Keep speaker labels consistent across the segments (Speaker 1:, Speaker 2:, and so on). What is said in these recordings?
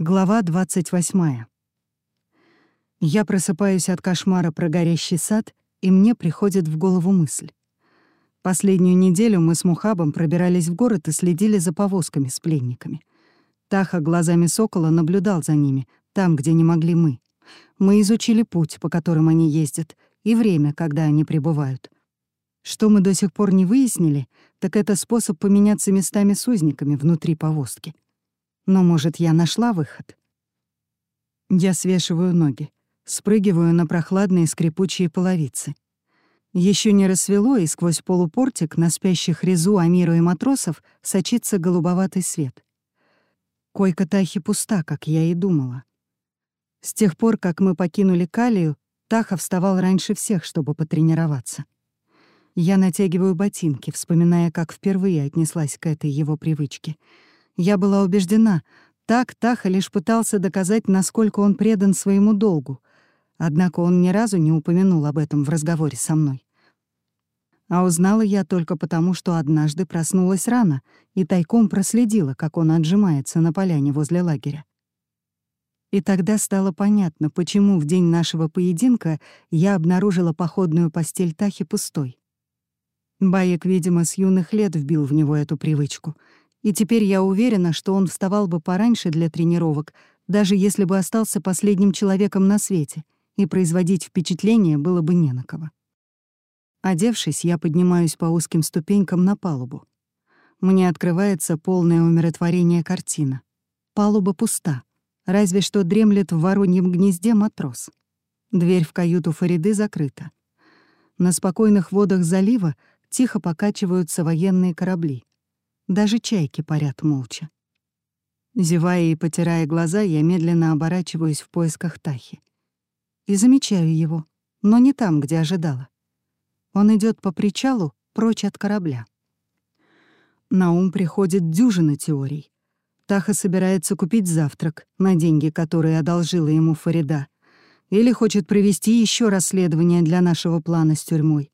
Speaker 1: Глава 28. Я просыпаюсь от кошмара про горящий сад, и мне приходит в голову мысль. Последнюю неделю мы с Мухабом пробирались в город и следили за повозками с пленниками. Таха глазами сокола наблюдал за ними, там, где не могли мы. Мы изучили путь, по которым они ездят, и время, когда они прибывают. Что мы до сих пор не выяснили, так это способ поменяться местами с узниками внутри повозки — но, может, я нашла выход? Я свешиваю ноги, спрыгиваю на прохладные скрипучие половицы. Еще не рассвело, и сквозь полупортик на спящих Резу, Амиру и матросов сочится голубоватый свет. Койка Тахи пуста, как я и думала. С тех пор, как мы покинули Калию, Таха вставал раньше всех, чтобы потренироваться. Я натягиваю ботинки, вспоминая, как впервые отнеслась к этой его привычке — я была убеждена, так Таха лишь пытался доказать, насколько он предан своему долгу. Однако он ни разу не упомянул об этом в разговоре со мной. А узнала я только потому, что однажды проснулась рано и тайком проследила, как он отжимается на поляне возле лагеря. И тогда стало понятно, почему в день нашего поединка я обнаружила походную постель Тахи пустой. Баек, видимо, с юных лет вбил в него эту привычку — и теперь я уверена, что он вставал бы пораньше для тренировок, даже если бы остался последним человеком на свете, и производить впечатление было бы не на кого. Одевшись, я поднимаюсь по узким ступенькам на палубу. Мне открывается полное умиротворение картина. Палуба пуста, разве что дремлет в вороньем гнезде матрос. Дверь в каюту Фариды закрыта. На спокойных водах залива тихо покачиваются военные корабли. Даже чайки парят молча. Зевая и потирая глаза, я медленно оборачиваюсь в поисках Тахи. И замечаю его, но не там, где ожидала. Он идет по причалу, прочь от корабля. На ум приходит дюжина теорий. Таха собирается купить завтрак на деньги, которые одолжила ему Фарида, или хочет провести еще расследование для нашего плана с тюрьмой.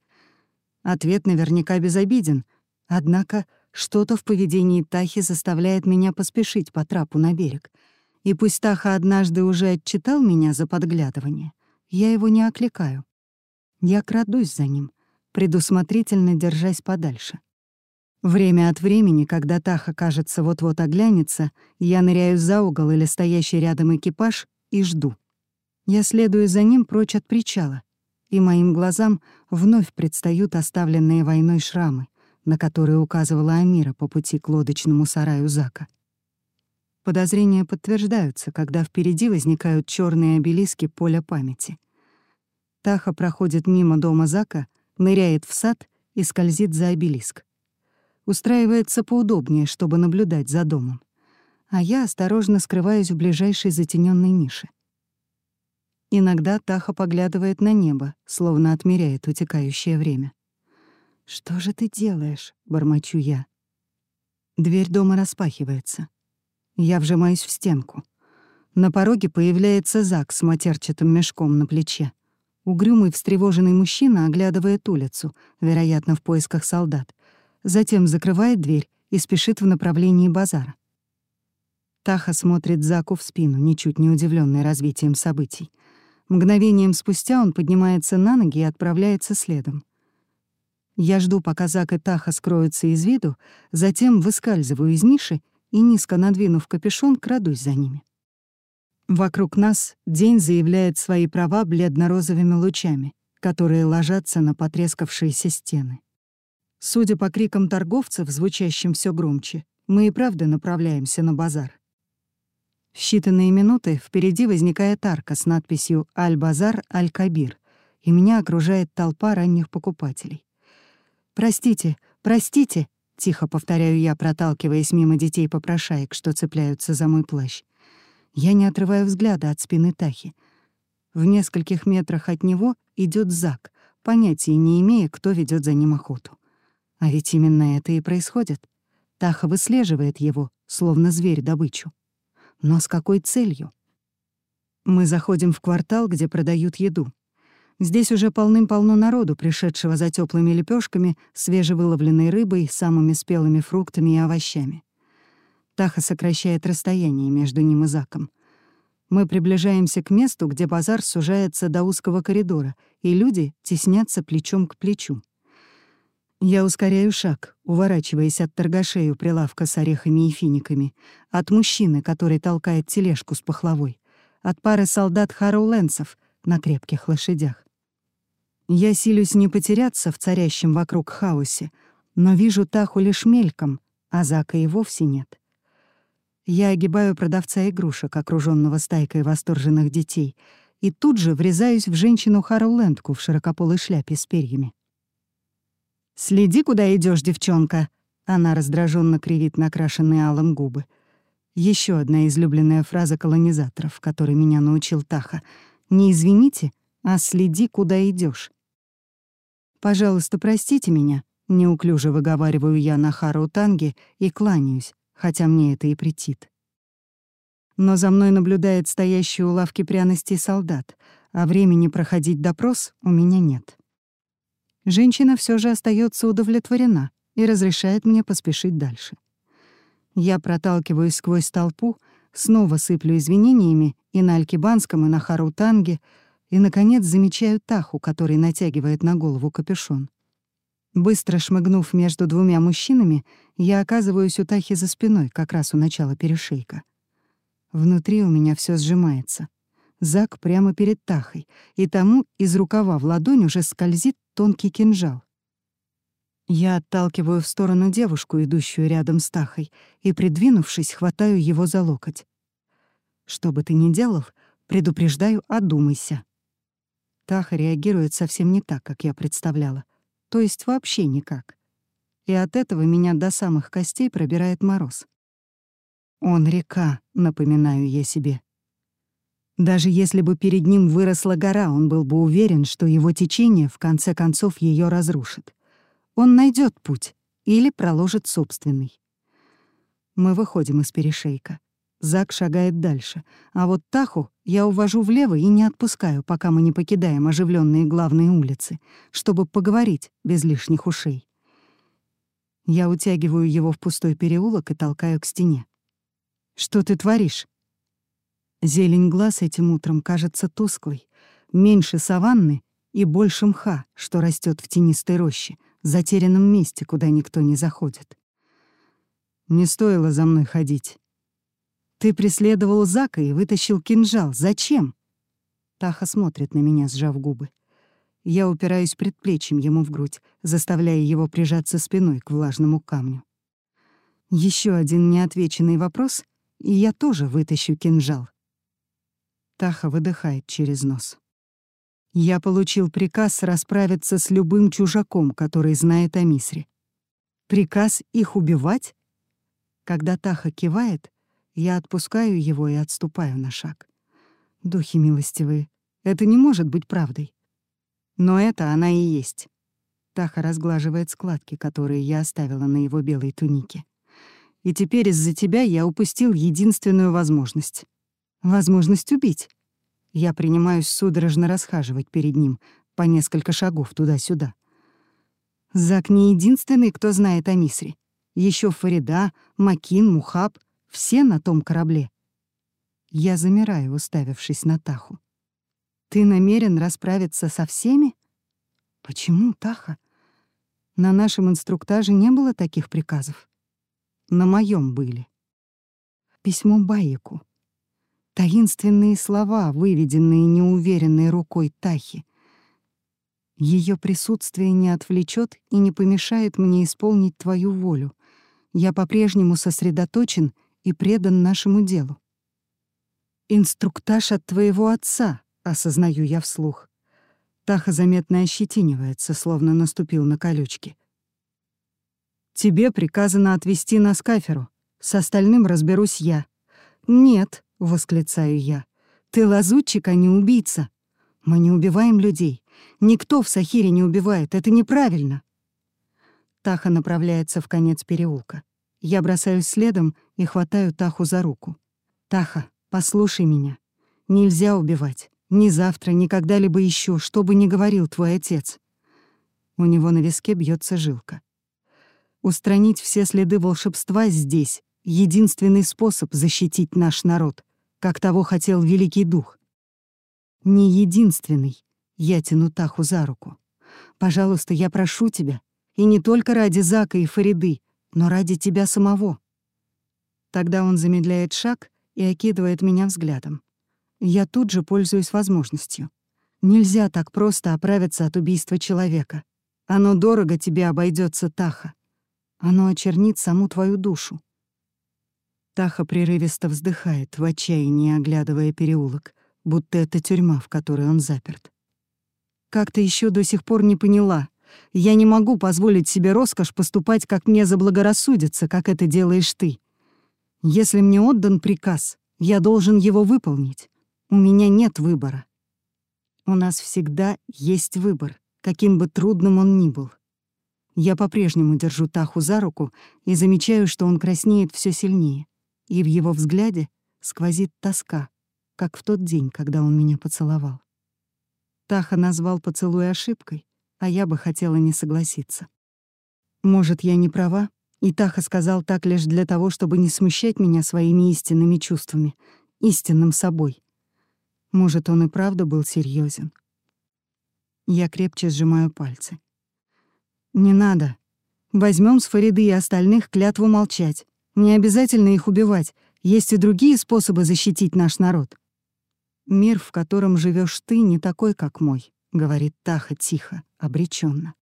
Speaker 1: Ответ наверняка безобиден, однако что-то в поведении Тахи заставляет меня поспешить по трапу на берег. И пусть Таха однажды уже отчитал меня за подглядывание, я его не окликаю. Я крадусь за ним, предусмотрительно держась подальше. Время от времени, когда Таха, кажется, вот-вот оглянется, я ныряю за угол или стоящий рядом экипаж и жду. Я следую за ним прочь от причала, и моим глазам вновь предстают оставленные войной шрамы на которые указывала Амира по пути к лодочному сараю Зака. Подозрения подтверждаются, когда впереди возникают черные обелиски поля памяти. Таха проходит мимо дома Зака, ныряет в сад и скользит за обелиск. Устраивается поудобнее, чтобы наблюдать за домом. А я осторожно скрываюсь в ближайшей затененной нише. Иногда Таха поглядывает на небо, словно отмеряет утекающее время. «Что же ты делаешь?» — бормочу я. Дверь дома распахивается. Я вжимаюсь в стенку. На пороге появляется Зак с матерчатым мешком на плече. Угрюмый, встревоженный мужчина оглядывает улицу, вероятно, в поисках солдат. Затем закрывает дверь и спешит в направлении базара. Таха смотрит Заку в спину, ничуть не удивленный развитием событий. Мгновением спустя он поднимается на ноги и отправляется следом. Я жду, пока Зак и Таха скроются из виду, затем выскальзываю из ниши и, низко надвинув капюшон, крадусь за ними. Вокруг нас день заявляет свои права бледно-розовыми лучами, которые ложатся на потрескавшиеся стены. Судя по крикам торговцев, звучащим все громче, мы и правда направляемся на базар. В считанные минуты впереди возникает арка с надписью «Аль-Базар, Аль-Кабир», и меня окружает толпа ранних покупателей. «Простите, простите», — тихо повторяю я, проталкиваясь мимо детей-попрошаек, что цепляются за мой плащ. Я не отрываю взгляда от спины Тахи. В нескольких метрах от него идет Зак, понятия не имея, кто ведет за ним охоту. А ведь именно это и происходит. Таха выслеживает его, словно зверь добычу. Но с какой целью? Мы заходим в квартал, где продают еду. Здесь уже полным-полно народу, пришедшего за теплыми лепешками, свежевыловленной рыбой, самыми спелыми фруктами и овощами. Таха сокращает расстояние между ним и Заком. Мы приближаемся к месту, где базар сужается до узкого коридора, и люди теснятся плечом к плечу. Я ускоряю шаг, уворачиваясь от торгашей у прилавка с орехами и финиками, от мужчины, который толкает тележку с пахлавой, от пары солдат Харроуленсов на крепких лошадях. Я силюсь не потеряться в царящем вокруг хаосе, но вижу Таху лишь мельком, а Зака и вовсе нет. Я огибаю продавца игрушек, окруженного стайкой восторженных детей, и тут же врезаюсь в женщину Харроулендку в широкополой шляпе с перьями. «Следи, куда идешь, девчонка!» Она раздраженно кривит накрашенные алым губы. Еще одна излюбленная фраза колонизаторов, которой меня научил Таха. «Не извините, а следи, куда идешь. «Пожалуйста, простите меня», — неуклюже выговариваю я на Хару Танге и кланяюсь, хотя мне это и претит. Но за мной наблюдает стоящий у лавки пряностей солдат, а времени проходить допрос у меня нет. Женщина все же остается удовлетворена и разрешает мне поспешить дальше. Я проталкиваюсь сквозь толпу, снова сыплю извинениями и на Алькибанском, и на Харутанге, и, наконец, замечаю Таху, который натягивает на голову капюшон. Быстро шмыгнув между двумя мужчинами, я оказываюсь у Тахи за спиной, как раз у начала перешейка. Внутри у меня все сжимается. Зак прямо перед Тахой, и тому из рукава в ладонь уже скользит тонкий кинжал. Я отталкиваю в сторону девушку, идущую рядом с Тахой, и, придвинувшись, хватаю его за локоть. «Что бы ты ни делал, предупреждаю, одумайся». Таха реагирует совсем не так, как я представляла. То есть вообще никак. И от этого меня до самых костей пробирает мороз. «Он река», — напоминаю я себе. Даже если бы перед ним выросла гора, он был бы уверен, что его течение в конце концов ее разрушит. Он найдет путь или проложит собственный. Мы выходим из перешейка. Зак шагает дальше, а вот Таху я увожу влево и не отпускаю, пока мы не покидаем оживленные главные улицы, чтобы поговорить без лишних ушей. Я утягиваю его в пустой переулок и толкаю к стене. «Что ты творишь?» Зелень глаз этим утром кажется тусклой, меньше саванны и больше мха, что растет в тенистой роще, затерянном месте, куда никто не заходит. Не стоило за мной ходить. Ты преследовал Зака и вытащил кинжал. Зачем? Таха смотрит на меня, сжав губы. Я упираюсь предплечьем ему в грудь, заставляя его прижаться спиной к влажному камню. Еще один неотвеченный вопрос, и я тоже вытащу кинжал. Таха выдыхает через нос. Я получил приказ расправиться с любым чужаком, который знает о Мисре. Приказ их убивать? Когда Таха кивает, я отпускаю его и отступаю на шаг. Духи милостивые, это не может быть правдой. Но это она и есть. Таха разглаживает складки, которые я оставила на его белой тунике. И теперь из-за тебя я упустил единственную возможность. Возможность убить. Я принимаюсь судорожно расхаживать перед ним по несколько шагов туда-сюда. Зак не единственный, кто знает о Мисре. Еще Фарида, Макин, Мухаб — все на том корабле. Я замираю, уставившись на Таху. «Ты намерен расправиться со всеми?» «Почему, Таха? На нашем инструктаже не было таких приказов. На моем были. Письмо Баику. Таинственные слова, выведенные неуверенной рукой Тахи. Ее присутствие не отвлечет и не помешает мне исполнить твою волю. Я по-прежнему сосредоточен и предан нашему делу. «Инструктаж от твоего отца», — осознаю я вслух. Таха заметно ощетинивается, словно наступил на колючки. «Тебе приказано отвезти нас к каферу. С остальным разберусь я». «Нет», — восклицаю я. «Ты лазутчик, а не убийца. Мы не убиваем людей. Никто в Сахире не убивает. Это неправильно». Таха направляется в конец переулка. Я бросаюсь следом и хватаю Таху за руку. «Таха, послушай меня. Нельзя убивать. Ни завтра, ни когда-либо еще, что бы ни говорил твой отец». У него на виске бьется жилка. Устранить все следы волшебства здесь, единственный способ защитить наш народ, как того хотел Великий Дух. Не единственный. Я тяну Таху за руку. Пожалуйста, я прошу тебя, и не только ради Зака и Фариды, но ради тебя самого. Тогда он замедляет шаг и окидывает меня взглядом. Я тут же пользуюсь возможностью. Нельзя так просто оправиться от убийства человека. Оно дорого тебе обойдется, Таха. Оно очернит саму твою душу. Таха прерывисто вздыхает, в отчаянии оглядывая переулок, будто это тюрьма, в которой он заперт. «Как ты еще до сих пор не поняла? Я не могу позволить себе роскошь поступать, как мне заблагорассудится, как это делаешь ты. Если мне отдан приказ, я должен его выполнить. У меня нет выбора. У нас всегда есть выбор, каким бы трудным он ни был. Я по-прежнему держу Таху за руку и замечаю, что он краснеет все сильнее и в его взгляде сквозит тоска, как в тот день, когда он меня поцеловал. Таха назвал поцелуй ошибкой, а я бы хотела не согласиться. Может, я не права, и Таха сказал так лишь для того, чтобы не смущать меня своими истинными чувствами, истинным собой. Может, он и правда был серьезен. Я крепче сжимаю пальцы. «Не надо. Возьмем с Фариды и остальных клятву молчать. Не обязательно их убивать. Есть и другие способы защитить наш народ. Мир, в котором живешь ты, не такой, как мой, говорит Таха тихо, обреченно.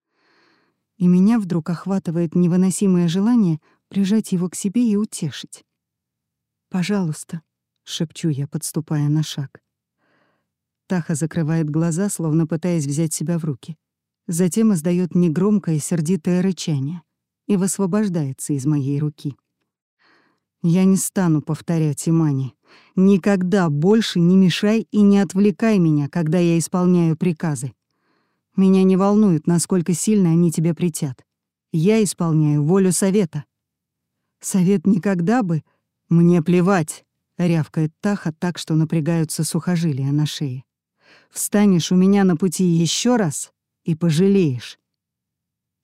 Speaker 1: И меня вдруг охватывает невыносимое желание прижать его к себе и утешить. «Пожалуйста», — шепчу я, подступая на шаг. Таха закрывает глаза, словно пытаясь взять себя в руки. Затем издает негромкое сердитое рычание и высвобождается из моей руки. Я не стану повторять Имани. Никогда больше не мешай и не отвлекай меня, когда я исполняю приказы. Меня не волнует, насколько сильно они тебе притят. Я исполняю волю совета. Совет никогда бы... Мне плевать, — рявкает Таха так, что напрягаются сухожилия на шее. Встанешь у меня на пути еще раз и пожалеешь.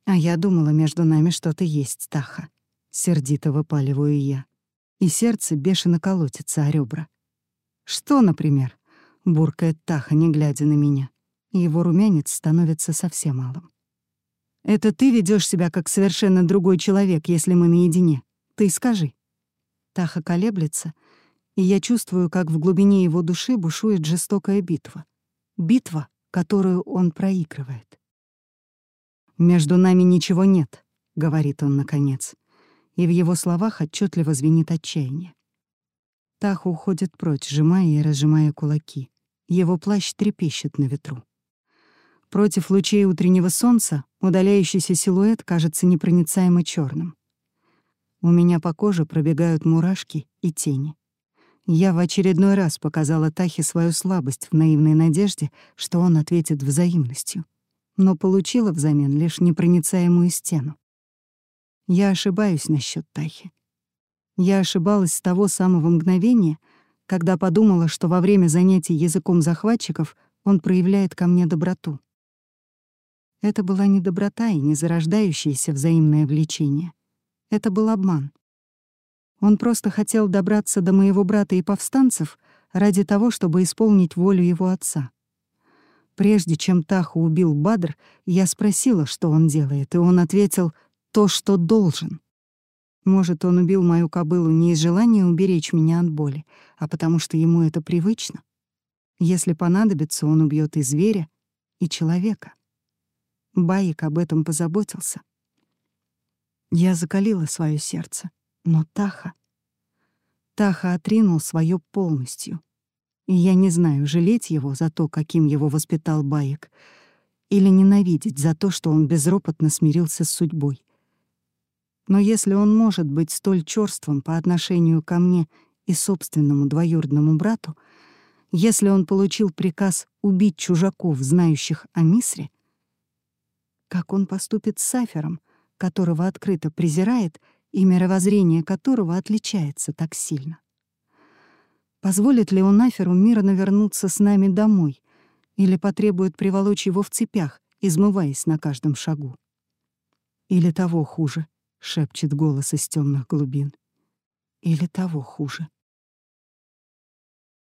Speaker 1: А я думала, между нами что-то есть, Таха. Сердито выпаливаю я и сердце бешено колотится о ребра. «Что, например?» — буркает Таха, не глядя на меня. Его румянец становится совсем малым. «Это ты ведешь себя как совершенно другой человек, если мы наедине. Ты скажи». Таха колеблется, и я чувствую, как в глубине его души бушует жестокая битва. Битва, которую он проигрывает. «Между нами ничего нет», — говорит он наконец и в его словах отчетливо звенит отчаяние. Таха уходит прочь, сжимая и разжимая кулаки. Его плащ трепещет на ветру. Против лучей утреннего солнца удаляющийся силуэт кажется непроницаемо черным. У меня по коже пробегают мурашки и тени. Я в очередной раз показала Тахе свою слабость в наивной надежде, что он ответит взаимностью, но получила взамен лишь непроницаемую стену. Я ошибаюсь насчет Тахи. Я ошибалась с того самого мгновения, когда подумала, что во время занятий языком захватчиков он проявляет ко мне доброту. Это была не доброта и не зарождающееся взаимное влечение. Это был обман. Он просто хотел добраться до моего брата и повстанцев ради того, чтобы исполнить волю его отца. Прежде чем Таху убил Бадр, я спросила, что он делает, и он ответил — то, что должен. Может, он убил мою кобылу не из желания уберечь меня от боли, а потому что ему это привычно. Если понадобится, он убьет и зверя, и человека. Баик об этом позаботился. Я закалила свое сердце, но Таха... Таха отринул свое полностью. И я не знаю, жалеть его за то, каким его воспитал Баек, или ненавидеть за то, что он безропотно смирился с судьбой. Но если он может быть столь чёрствым по отношению ко мне и собственному двоюродному брату, если он получил приказ убить чужаков, знающих о Мисре, как он поступит с Сафером, которого открыто презирает и мировоззрение которого отличается так сильно? Позволит ли он Аферу мирно вернуться с нами домой или потребует приволочь его в цепях, измываясь на каждом шагу? Или того хуже — шепчет голос из темных глубин. Или того хуже.